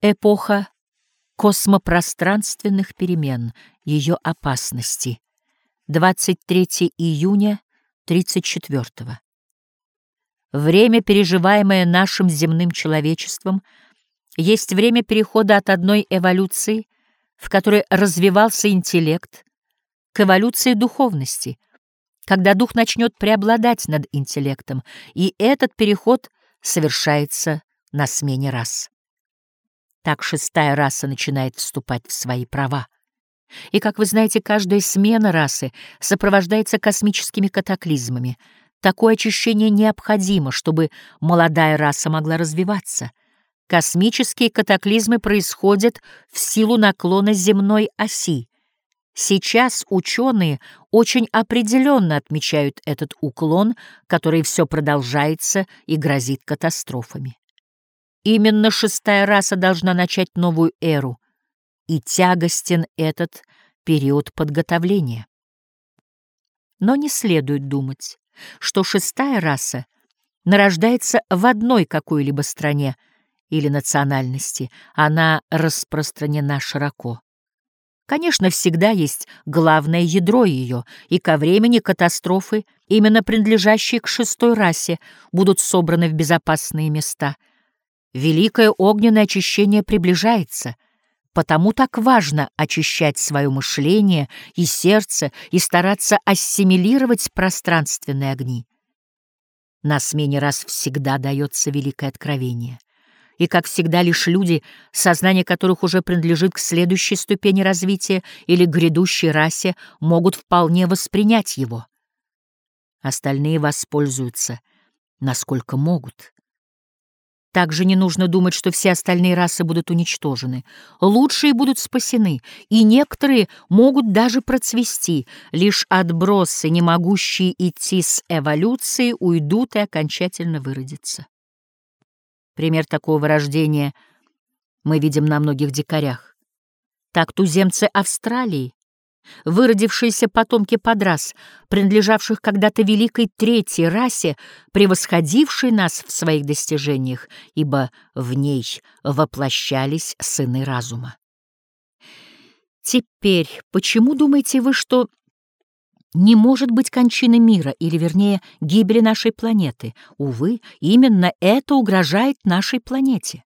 Эпоха космопространственных перемен, ее опасности. 23 июня 34 -го. Время, переживаемое нашим земным человечеством, есть время перехода от одной эволюции, в которой развивался интеллект, к эволюции духовности, когда дух начнет преобладать над интеллектом, и этот переход совершается на смене рас. Так шестая раса начинает вступать в свои права. И, как вы знаете, каждая смена расы сопровождается космическими катаклизмами. Такое очищение необходимо, чтобы молодая раса могла развиваться. Космические катаклизмы происходят в силу наклона земной оси. Сейчас ученые очень определенно отмечают этот уклон, который все продолжается и грозит катастрофами. Именно шестая раса должна начать новую эру, и тягостен этот период подготовления. Но не следует думать, что шестая раса нарождается в одной какой-либо стране или национальности, она распространена широко. Конечно, всегда есть главное ядро ее, и ко времени катастрофы, именно принадлежащие к шестой расе, будут собраны в безопасные места — Великое огненное очищение приближается, потому так важно очищать свое мышление и сердце и стараться ассимилировать пространственные огни. На смене раз всегда дается великое откровение. И, как всегда, лишь люди, сознание которых уже принадлежит к следующей ступени развития или грядущей расе, могут вполне воспринять его. Остальные воспользуются, насколько могут. Также не нужно думать, что все остальные расы будут уничтожены. Лучшие будут спасены, и некоторые могут даже процвести. Лишь отбросы, не могущие идти с эволюцией, уйдут и окончательно выродятся. Пример такого рождения мы видим на многих дикарях. Так туземцы Австралии Выродившиеся потомки подрас, принадлежавших когда-то великой третьей расе, превосходившей нас в своих достижениях, ибо в ней воплощались сыны разума. Теперь, почему думаете вы, что не может быть кончины мира, или, вернее, гибели нашей планеты? Увы, именно это угрожает нашей планете.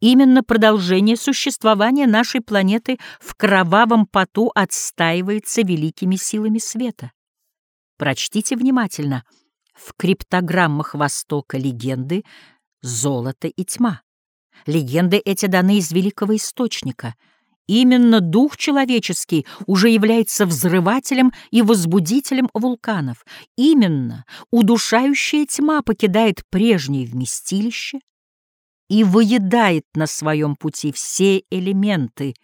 Именно продолжение существования нашей планеты в кровавом поту отстаивается великими силами света. Прочтите внимательно. В криптограммах Востока легенды «Золото и тьма». Легенды эти даны из великого источника. Именно дух человеческий уже является взрывателем и возбудителем вулканов. Именно удушающая тьма покидает прежнее вместилище — и выедает на своем пути все элементы,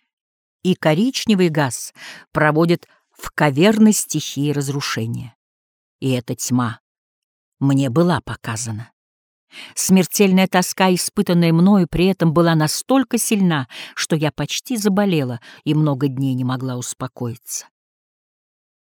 и коричневый газ проводит в каверной стихии разрушения. И эта тьма мне была показана. Смертельная тоска, испытанная мною, при этом была настолько сильна, что я почти заболела и много дней не могла успокоиться.